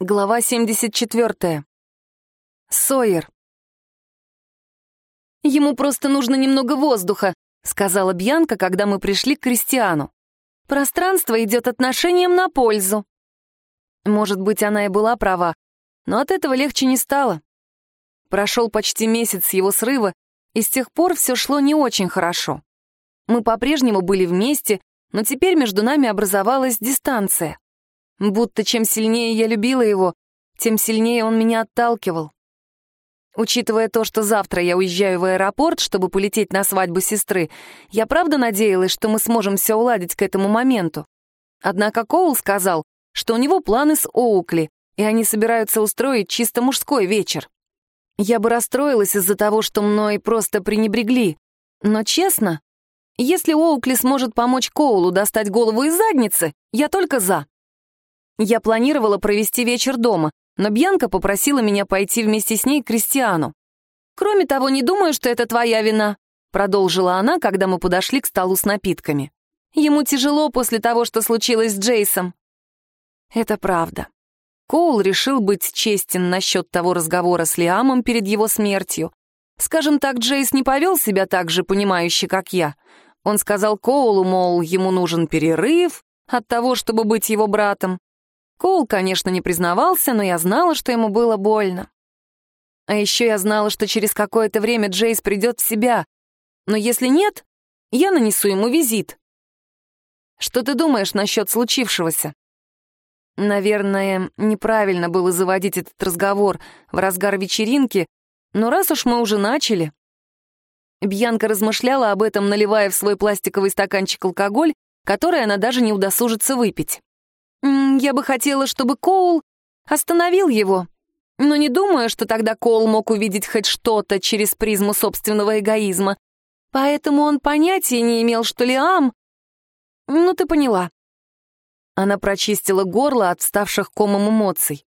Глава 74. Сойер. «Ему просто нужно немного воздуха», — сказала Бьянка, когда мы пришли к Кристиану. «Пространство идет отношением на пользу». Может быть, она и была права, но от этого легче не стало. Прошел почти месяц с его срыва, и с тех пор все шло не очень хорошо. Мы по-прежнему были вместе, но теперь между нами образовалась дистанция. Будто чем сильнее я любила его, тем сильнее он меня отталкивал. Учитывая то, что завтра я уезжаю в аэропорт, чтобы полететь на свадьбу сестры, я правда надеялась, что мы сможем все уладить к этому моменту. Однако Коул сказал, что у него планы с Оукли, и они собираются устроить чисто мужской вечер. Я бы расстроилась из-за того, что мной просто пренебрегли. Но честно, если Оукли сможет помочь Коулу достать голову из задницы, я только за. Я планировала провести вечер дома, но Бьянка попросила меня пойти вместе с ней к Кристиану. «Кроме того, не думаю, что это твоя вина», — продолжила она, когда мы подошли к столу с напитками. «Ему тяжело после того, что случилось с Джейсом». Это правда. Коул решил быть честен насчет того разговора с Лиамом перед его смертью. Скажем так, Джейс не повел себя так же понимающе, как я. Он сказал Коулу, мол, ему нужен перерыв от того, чтобы быть его братом. Коул, конечно, не признавался, но я знала, что ему было больно. А еще я знала, что через какое-то время Джейс придет в себя. Но если нет, я нанесу ему визит. Что ты думаешь насчет случившегося? Наверное, неправильно было заводить этот разговор в разгар вечеринки, но раз уж мы уже начали... Бьянка размышляла об этом, наливая в свой пластиковый стаканчик алкоголь, который она даже не удосужится выпить. Я бы хотела, чтобы Коул остановил его. Но не думаю, что тогда Коул мог увидеть хоть что-то через призму собственного эгоизма. Поэтому он понятия не имел, что Лиам... Ну, ты поняла. Она прочистила горло от вставших комом эмоций.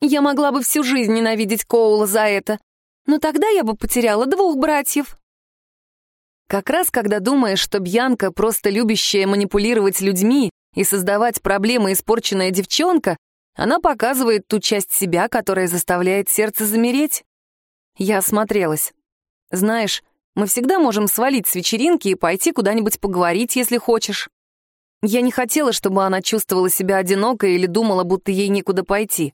Я могла бы всю жизнь ненавидеть Коула за это, но тогда я бы потеряла двух братьев. Как раз когда думаешь, что Бьянка просто любящая манипулировать людьми и создавать проблемы испорченная девчонка, она показывает ту часть себя, которая заставляет сердце замереть. Я осмотрелась. Знаешь, мы всегда можем свалить с вечеринки и пойти куда-нибудь поговорить, если хочешь. Я не хотела, чтобы она чувствовала себя одинокой или думала, будто ей некуда пойти.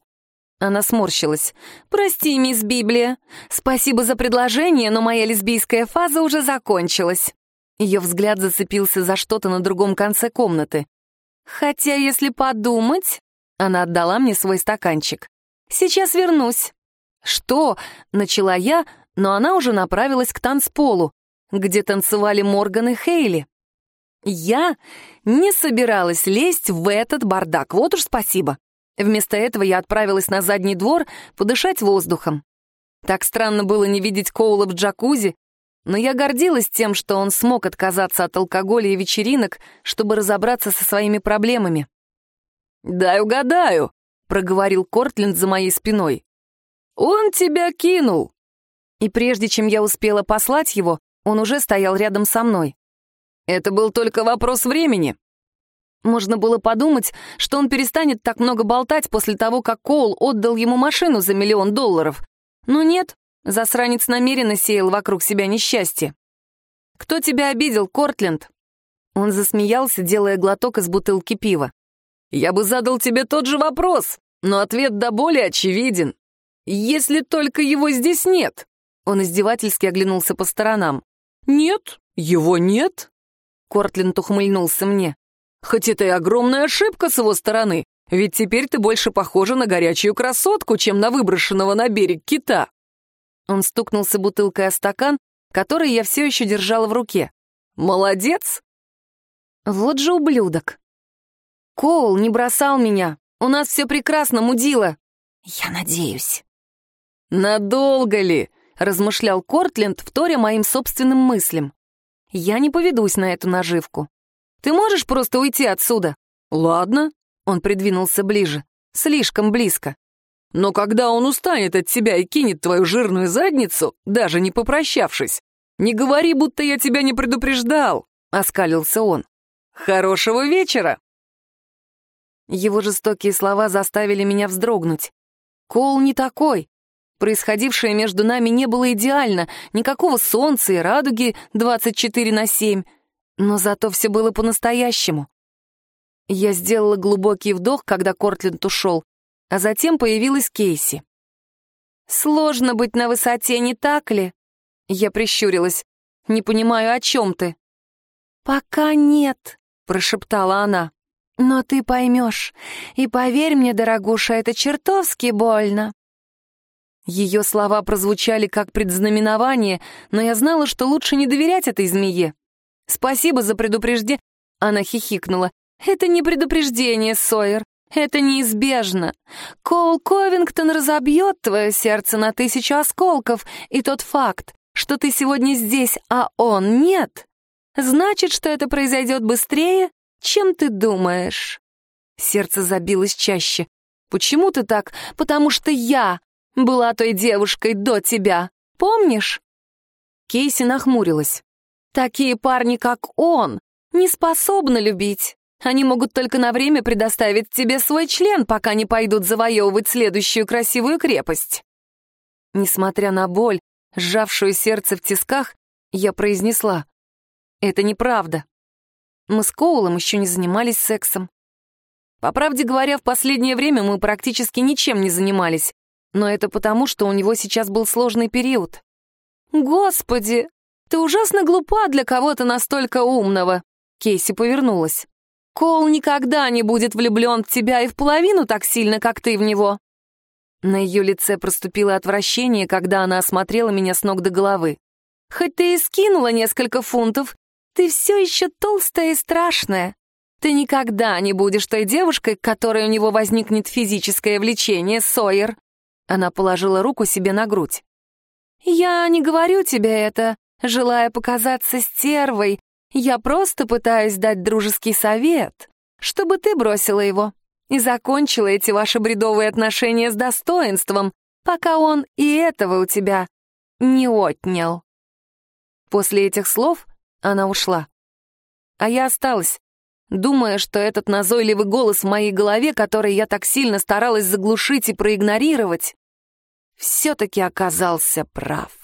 Она сморщилась. «Прости, мисс Библия. Спасибо за предложение, но моя лесбийская фаза уже закончилась». Ее взгляд зацепился за что-то на другом конце комнаты. Хотя, если подумать... Она отдала мне свой стаканчик. «Сейчас вернусь». «Что?» — начала я, но она уже направилась к танцполу, где танцевали Морган и Хейли. Я не собиралась лезть в этот бардак, вот уж спасибо. Вместо этого я отправилась на задний двор подышать воздухом. Так странно было не видеть Коула в джакузи, но я гордилась тем, что он смог отказаться от алкоголя и вечеринок, чтобы разобраться со своими проблемами. «Дай угадаю», — проговорил Кортленд за моей спиной. «Он тебя кинул!» И прежде чем я успела послать его, он уже стоял рядом со мной. Это был только вопрос времени. Можно было подумать, что он перестанет так много болтать после того, как Коул отдал ему машину за миллион долларов. Но нет, Засранец намеренно сеял вокруг себя несчастье. «Кто тебя обидел, Кортленд?» Он засмеялся, делая глоток из бутылки пива. «Я бы задал тебе тот же вопрос, но ответ до боли очевиден. Если только его здесь нет». Он издевательски оглянулся по сторонам. «Нет, его нет?» Кортленд ухмыльнулся мне. «Хоть это и огромная ошибка с его стороны, ведь теперь ты больше похожа на горячую красотку, чем на выброшенного на берег кита». Он стукнулся бутылкой о стакан, который я все еще держала в руке. «Молодец!» Вот же ублюдок. Коул не бросал меня. У нас все прекрасно, мудила. Я надеюсь. «Надолго ли?» — размышлял Кортленд, вторя моим собственным мыслям. «Я не поведусь на эту наживку. Ты можешь просто уйти отсюда?» «Ладно», — он придвинулся ближе. «Слишком близко. Но когда он устанет от тебя и кинет твою жирную задницу, даже не попрощавшись, не говори, будто я тебя не предупреждал», — оскалился он. «Хорошего вечера!» Его жестокие слова заставили меня вздрогнуть. Кол не такой. Происходившее между нами не было идеально, никакого солнца и радуги 24 на 7, но зато все было по-настоящему. Я сделала глубокий вдох, когда Кортленд ушел, а затем появилась Кейси. «Сложно быть на высоте, не так ли?» Я прищурилась. «Не понимаю, о чем ты?» «Пока нет», — прошептала она. «Но ты поймешь. И поверь мне, дорогуша, это чертовски больно». Ее слова прозвучали как предзнаменование, но я знала, что лучше не доверять этой змее. «Спасибо за предупреждение», — она хихикнула. «Это не предупреждение, Сойер. Это неизбежно. Коул Ковингтон разобьет твое сердце на тысячу осколков, и тот факт, что ты сегодня здесь, а он нет, значит, что это произойдет быстрее, чем ты думаешь. Сердце забилось чаще. Почему ты так? Потому что я была той девушкой до тебя. Помнишь? Кейси нахмурилась. Такие парни, как он, не способны любить. Они могут только на время предоставить тебе свой член, пока не пойдут завоевывать следующую красивую крепость. Несмотря на боль, сжавшую сердце в тисках, я произнесла. Это неправда. Мы с Коулом еще не занимались сексом. По правде говоря, в последнее время мы практически ничем не занимались, но это потому, что у него сейчас был сложный период. «Господи, ты ужасно глупа для кого-то настолько умного!» Кейси повернулась. Кол никогда не будет влюблен в тебя и в половину так сильно, как ты в него». На ее лице проступило отвращение, когда она осмотрела меня с ног до головы. «Хоть ты и скинула несколько фунтов, ты все еще толстая и страшная. Ты никогда не будешь той девушкой, к которой у него возникнет физическое влечение, Сойер». Она положила руку себе на грудь. «Я не говорю тебе это, желая показаться стервой, я просто пытаюсь дать дружеский совет, чтобы ты бросила его и закончила эти ваши бредовые отношения с достоинством, пока он и этого у тебя не отнял». После этих слов она ушла. А я осталась, думая, что этот назойливый голос в моей голове, который я так сильно старалась заглушить и проигнорировать, все-таки оказался прав.